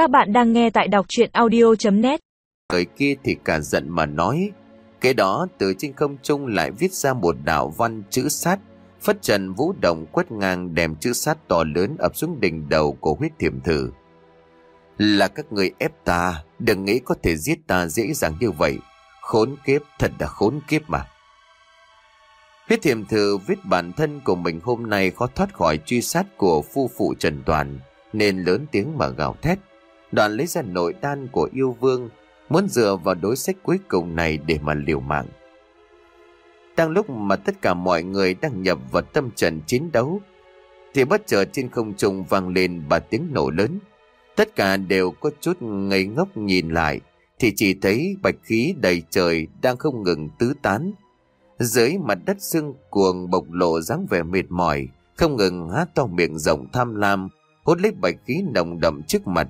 Các bạn đang nghe tại đọc chuyện audio.net Người kia thì cả giận mà nói. Cái đó từ trên không trung lại viết ra một đạo văn chữ sát. Phất trần vũ động quét ngang đem chữ sát to lớn ập xuống đỉnh đầu của huyết thiểm thử. Là các người ép ta, đừng nghĩ có thể giết ta dễ dàng như vậy. Khốn kiếp, thật là khốn kiếp mà. Huyết thiểm thử viết bản thân của mình hôm nay khó thoát khỏi truy sát của phu phụ Trần Toàn, nên lớn tiếng mà gào thét. Đoàn lấy ra nội đan của yêu vương, muốn dựa vào đối sách cuối cùng này để mà liều mạng. Đang lúc mà tất cả mọi người đang nhập vào tâm trận chiến đấu, thì bất chợt trên không trung vang lên ba tiếng nổ lớn. Tất cả đều có chút ngây ngốc nhìn lại, thì chỉ thấy bạch khí đầy trời đang không ngừng tứ tán. Dưới mặt đất xương cuồng bộc lộ dáng vẻ mệt mỏi, không ngừng há to miệng rộng tham lam, hút lấy bạch khí nồng đậm trước mặt.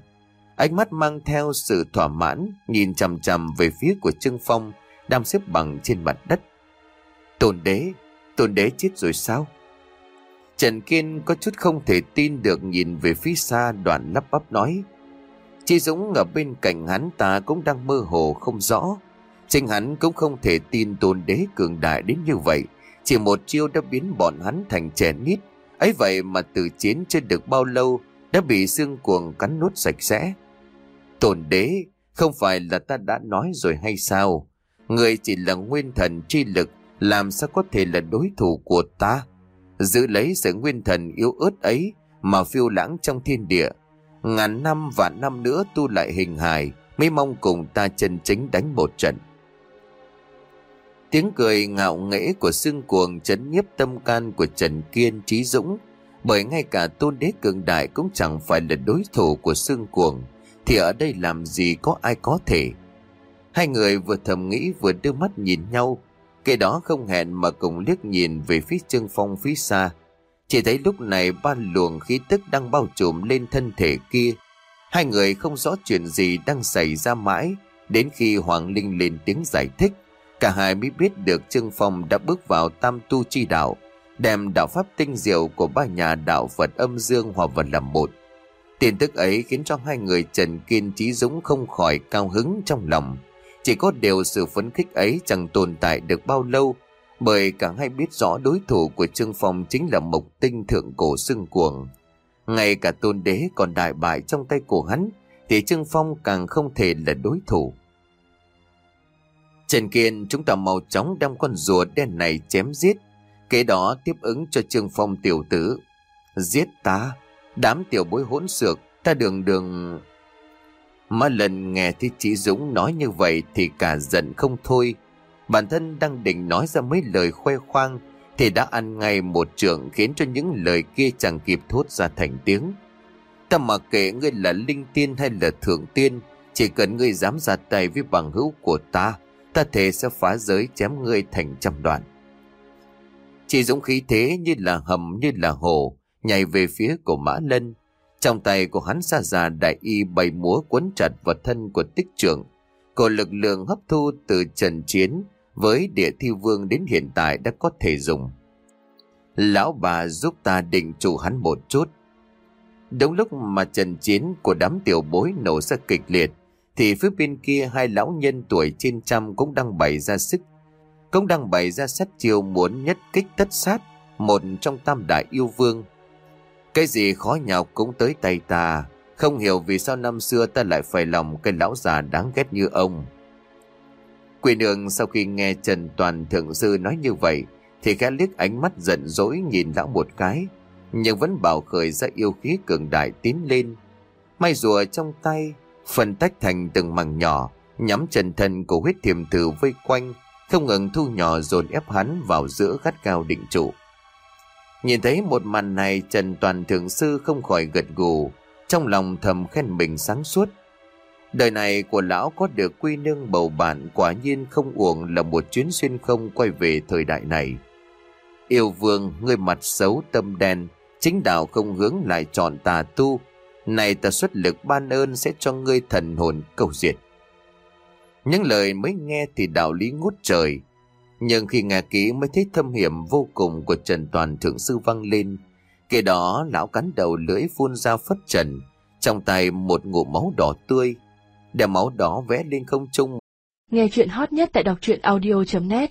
Ánh mắt mang theo sự thỏa mãn, nhìn chằm chằm về phía của Trương Phong, đang xếp bằng trên mặt đất. Tôn đế, tôn đế chết rồi sao? Trần Kiên có chút không thể tin được nhìn về phía xa đoạn lắp bắp nói. Chi Dũng ở bên cạnh hắn ta cũng đang mơ hồ không rõ. Chính hắn cũng không thể tin tôn đế cường đại đến như vậy. Chỉ một chiêu đã biến bọn hắn thành trẻ nít. ấy vậy mà từ chiến chưa được bao lâu đã bị xương cuồng cắn nuốt sạch sẽ tồn đế, không phải là ta đã nói rồi hay sao? Người chỉ là nguyên thần chi lực, làm sao có thể là đối thủ của ta? Giữ lấy sự nguyên thần yếu ớt ấy mà phiêu lãng trong thiên địa. Ngàn năm và năm nữa tu lại hình hài, mới mong cùng ta chân chính đánh một trận. Tiếng cười ngạo nghễ của xương cuồng chấn nhiếp tâm can của Trần Kiên Trí Dũng, bởi ngay cả tôn đế cường đại cũng chẳng phải là đối thủ của xương cuồng, thì ở đây làm gì có ai có thể. Hai người vừa thầm nghĩ vừa đưa mắt nhìn nhau, cái đó không hẹn mà cùng liếc nhìn về phía Trương Phong phía xa. Chỉ thấy lúc này ba luồng khí tức đang bao trùm lên thân thể kia. Hai người không rõ chuyện gì đang xảy ra mãi, đến khi Hoàng Linh lên tiếng giải thích. Cả hai mới biết được Trương Phong đã bước vào tam tu chi đạo, đem đạo pháp tinh diệu của ba nhà đạo Phật âm dương hòa vật làm một. Tin tức ấy khiến cho hai người Trần Kiên Trí Dũng không khỏi cao hứng trong lòng. Chỉ có điều sự phấn khích ấy chẳng tồn tại được bao lâu, bởi cả hai biết rõ đối thủ của Trương Phong chính là Mộc Tinh Thượng Cổ Sưng Cuồng. Ngay cả tôn đế còn đại bại trong tay của hắn, thì Trương Phong càng không thể là đối thủ. Trần Kiên chúng ta mau chóng đem con rùa đen này chém giết, kế đó tiếp ứng cho Trương Phong tiểu tử. Giết ta, đám tiểu bối hỗn xược, ta đường đường... Mà lần nghe thấy chị Dũng nói như vậy thì cả giận không thôi. Bản thân đang định nói ra mấy lời khoe khoang thì đã ăn ngay một trường khiến cho những lời kia chẳng kịp thốt ra thành tiếng. Ta mặc kệ ngươi là linh tiên hay là thượng tiên, chỉ cần ngươi dám ra tay với bằng hữu của ta, ta thể sẽ phá giới chém ngươi thành trăm đoạn. Chị Dũng khí thế như là hầm như là hồ, nhảy về phía của Mã Lân. Trong tay của hắn xa già đại y bày múa quấn chặt vào thân của tích trưởng. Của lực lượng hấp thu từ trần chiến với địa thi vương đến hiện tại đã có thể dùng. Lão bà giúp ta định chủ hắn một chút. Đúng lúc mà trần chiến của đám tiểu bối nổ ra kịch liệt, thì phía bên kia hai lão nhân tuổi trên trăm cũng đang bày ra sức. Cũng đang bày ra sát chiêu muốn nhất kích tất sát một trong tam đại yêu vương. Cái gì khó nhọc cũng tới tay ta, không hiểu vì sao năm xưa ta lại phải lòng cái lão già đáng ghét như ông. Quỷ nương sau khi nghe Trần Toàn Thượng Sư nói như vậy, thì khẽ liếc ánh mắt giận dỗi nhìn lão một cái, nhưng vẫn bảo khởi ra yêu khí cường đại tiến lên. May rùa trong tay, phần tách thành từng mảng nhỏ, nhắm chân thân của huyết thiềm thử vây quanh, không ngừng thu nhỏ dồn ép hắn vào giữa gắt cao định trụ. Nhìn thấy một màn này Trần Toàn Thượng Sư không khỏi gật gù, trong lòng thầm khen mình sáng suốt. Đời này của lão có được quy nương bầu bạn quả nhiên không uổng là một chuyến xuyên không quay về thời đại này. Yêu vương, người mặt xấu tâm đen, chính đạo không hướng lại chọn tà tu. Này ta xuất lực ban ơn sẽ cho ngươi thần hồn cầu diệt. Những lời mới nghe thì đạo lý ngút trời, nhưng khi nghe kỹ mới thấy thâm hiểm vô cùng của Trần Toàn Thượng Sư văng lên. Kể đó lão cắn đầu lưỡi phun ra phất trần, Trong tay một ngụm máu đỏ tươi để máu đó vẽ lên không trung Nghe chuyện hot nhất tại đọc truyện audio.net